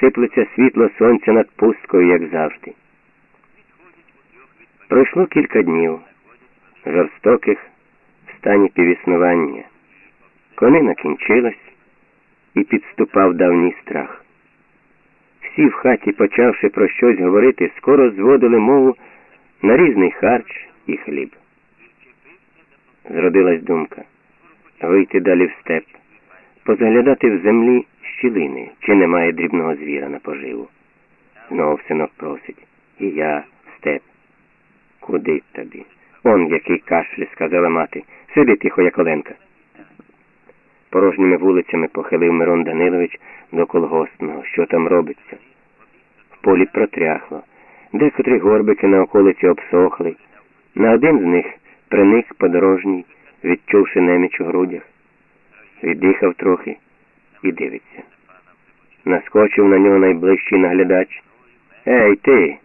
сиплеться світло сонця над пусткою, як завжди. Пройшло кілька днів, жорстоких в стані півіснування. Конина кінчилась і підступав давній страх. Всі в хаті, почавши про щось говорити, скоро зводили мову на різний харч і хліб. Зродилась думка вийти далі в степ, позаглядати в землі щілини, чи немає дрібного звіра на поживу. Знову синок просить. І я степ. Куди тобі? Он який кашлі, сказала мати. Сиди тихо, як Оленка. Порожніми вулицями похилив Мирон Данилович до колгоспного, що там робиться. В полі протряхло. Декотрі горбики на околиці обсохли. На один з них приник подорожній, відчувши неміч у грудях. Віддихав трохи і дивиться. Наскочив на нього найближчий наглядач. Ей, ти,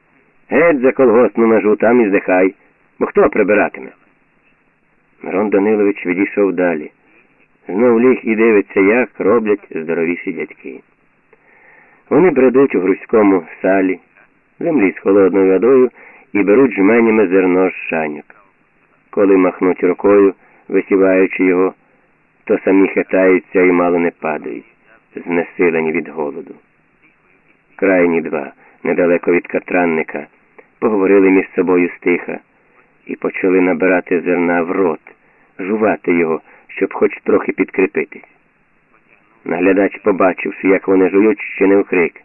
геть за колгоспну межу там і здихай, бо хто прибиратиме? Мирон Данилович відійшов далі. Знов ліг і дивиться, як роблять здоровіші дядьки. Вони бредуть у грузькому салі, землі з холодною водою і беруть жменями зерно з шаньок. Коли махнуть рукою, висіваючи його, то самі хитаються і мало не падають, знесилені від голоду. Крайні два, недалеко від катранника, поговорили між собою стиха і почали набирати зерна в рот, жувати його, щоб хоч трохи підкріпитись. Наглядач, побачивши, як вони жують, ще не вкрик.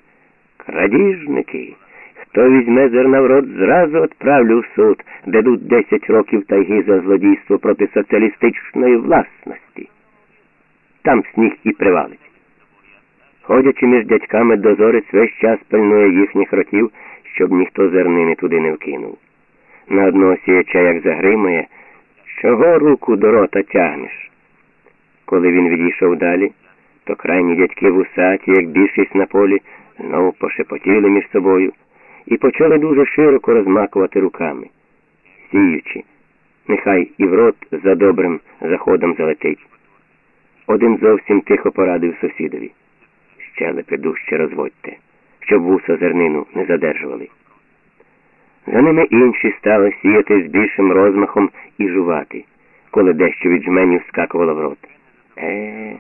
Крадіжники! Хто візьме зерна в рот, зразу відправлю в суд, дадуть десять років тайги за злодійство проти соціалістичної власності. Там сніг і привалить. Ходячи між дядьками, дозорець весь час пильнує їхніх ротів, щоб ніхто зернини туди не вкинув. На одного сіяча, як загримує, чого руку до рота тягнеш? Коли він відійшов далі, то крайні дядьки в усаті, як більшість на полі, знову пошепотіли між собою і почали дуже широко розмакувати руками, сіючи, нехай і в рот за добрим заходом залетить. Один зовсім тихо порадив сусідові. Щелепи дужче розводьте, щоб вуса зернину не задержували. За ними інші стали сіяти з більшим розмахом і жувати, коли дещо від жменів скакувало в рот. Е,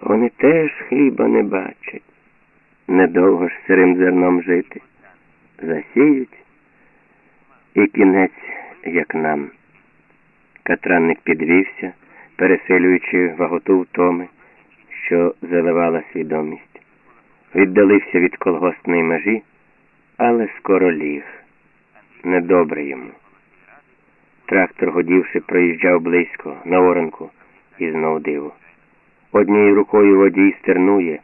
вони теж хліба не бачать. Недовго ж сирим зерном жити. Засіють і кінець, як нам. Катранник підвівся, переселюючи ваготу втоми, що заливала свідомість. Віддалився від колгоспної межі, але скоро ліг. Недобре йому. Трактор, годівши, проїжджав близько, на оранку, і знов диво. Однією рукою водій стернує,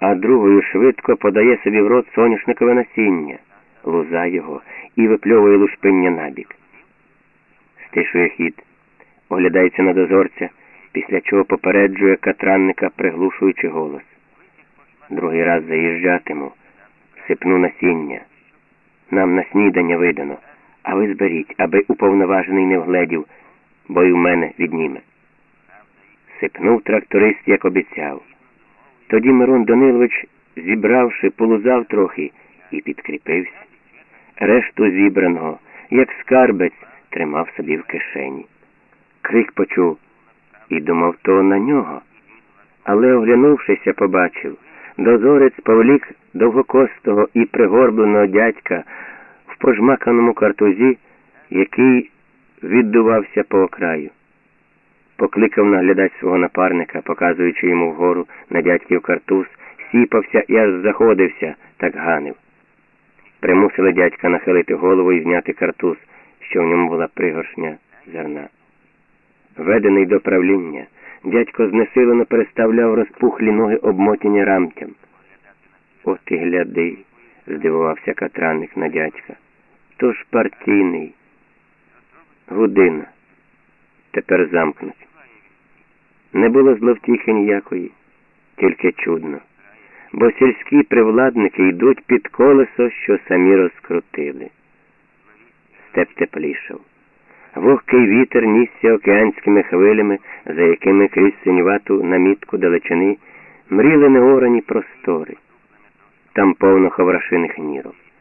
а другою швидко подає собі в рот соняшникове насіння, луза його і випльовує лушпиння набік. Стишує хід, оглядається на дозорця, після чого попереджує катранника, приглушуючи голос. Другий раз заїжджатиму, сипну насіння. Нам на снідання видано, а ви зберіть, аби уповноважений не вгледів, бо й у мене відніме. Сипнув тракторист, як обіцяв. Тоді Мирон Данилович, зібравши, полузав трохи і підкріпився. Решту зібраного, як скарбець, тримав собі в кишені. Крик почув і думав то на нього. Але, оглянувшися, побачив, дозорець повлік довгокостого і пригорбленого дядька в пожмаканому картузі, який віддувався по окраю. Покликав наглядач свого напарника, показуючи йому вгору на дядьків картуз, сіпався і аж заходився, так ганив. Примусили дядька нахилити голову і зняти картуз, що в ньому була пригоршня зерна. Ведений до правління, дядько знесилено переставляв розпухлі ноги обмотані рамтям. От і гляди, здивувався катранник на дядька. То ж партійний. Година. Тепер замкнуть. Не було зловтіхи ніякої, тільки чудно. Бо сільські привладники йдуть під колесо, що самі розкрутили. Степ теплішав. Вогкий вітер нісся океанськими хвилями, за якими крізь синювату намітку далечини мріли неорані простори. там повно хаврашиних нірок.